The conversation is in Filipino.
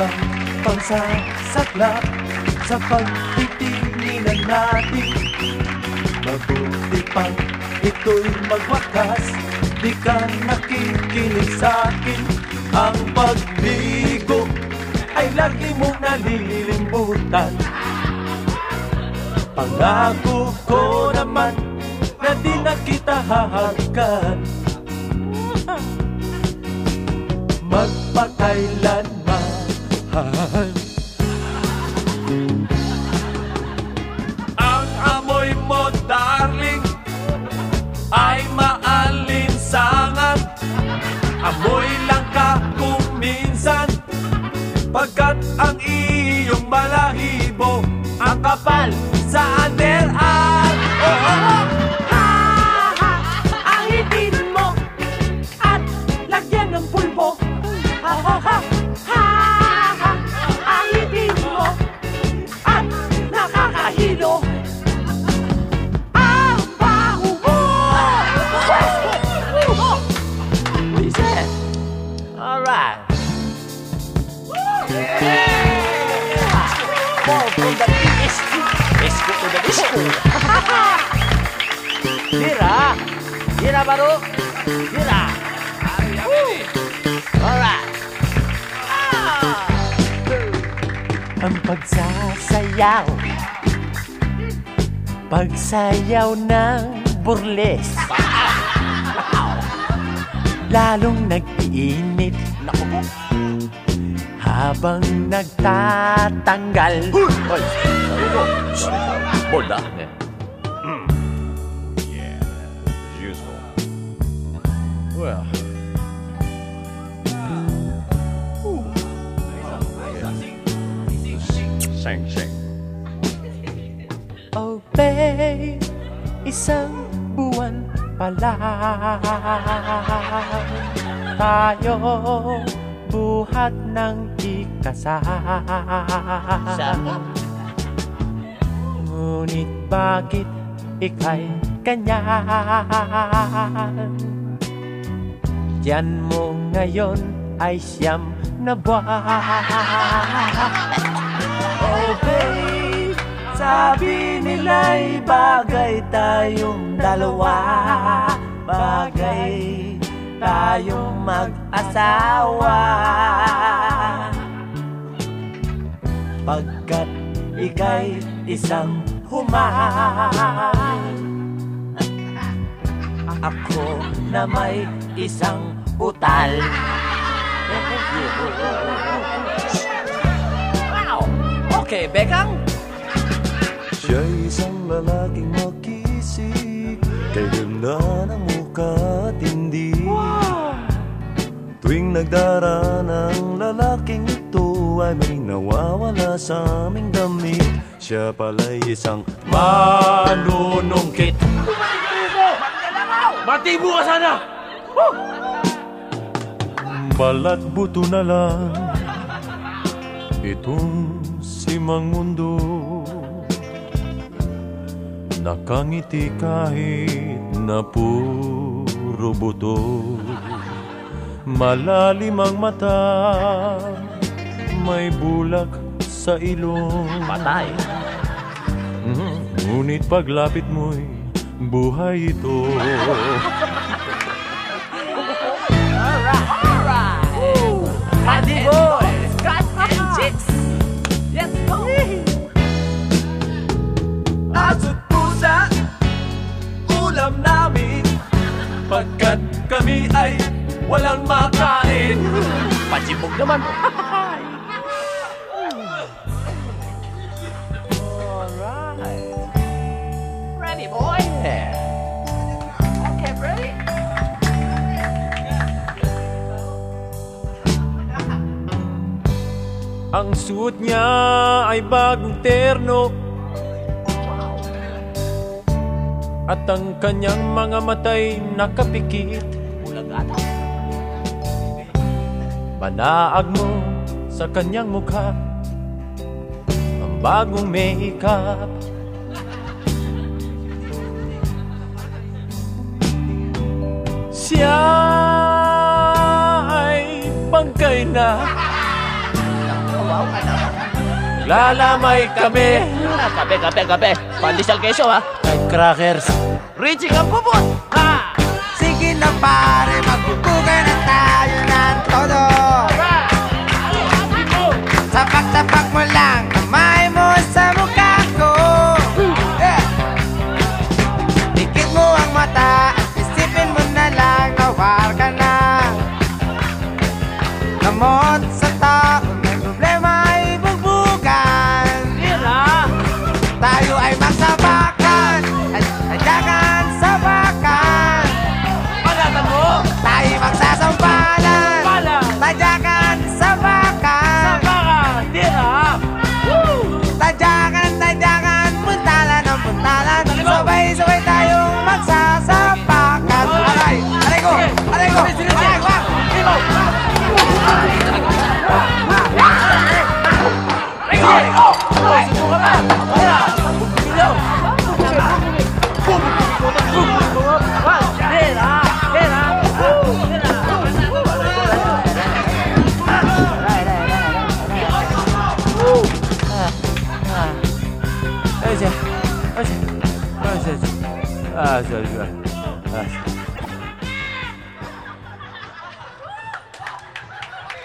pang pangsasaklap Sa pagtitinginan natin. Mabuti pang ito'y magwakas Di ka nakikinig sa'kin Ang pagbigo ay lagi mong nalilimutan. Pangako ko naman na di na kita hahagkan Magpakailanman Ang amoy mo, darling, ay maalinsangan Amoy lang ka kung minsan Pagkat ang iyong balahibo Ang kapal Hira baru! Hira! Alright! Ang pagsasayaw Pagsayaw ng burles Lalong nag-iinit Habang nagtatanggal Hoy! Bola! Well. Sing, sing. Oh babe, isang buwan pa lang Tayo buhat ng ikasal Ngunit bakit ika'y ganyan Diyan mo ngayon ay siyam na buwan. Oh babe, sabi nila'y bagay tayong dalawa. Bagay tayong mag-asawa. Pagkat ika'y isang human. Ako na may isang utal Wow. Okay, Bekang. Siya'y isang lalaking makisig Kay ganda ng mukha at hindi. Tuwing nagdara ng lalaking ito Ay may nawawala sa aming damit. Siya pala'y isang manunungkit Matibo ka sana. Balat buto na lang Itong si Mang Mundo Nakangiti kahit na puro buto. Malalim ang mata May bulak sa ilong. Patay. Mhm. Ngunit paglapit mo'y buhay ito Pachibog naman. Ready, boy? Okay, ready? Ang suot niya ay bagong terno At ang kanyang mga matay nakapikit Ulagata. Banaag mo sa kanyang mukha Ang bagong makeup Siya ay bangkay na Lalamay kami Kape, kape, kape. Pandesal keso ha. Crackers Richie Campubot. Ha! Na pare, magbubugay na tayo ng todo Sapak-sapak mo lang kamay mo sa mukha ko. Dikit mo ang mata at isipin mo na lang nawar ka na Gamot sa Ah,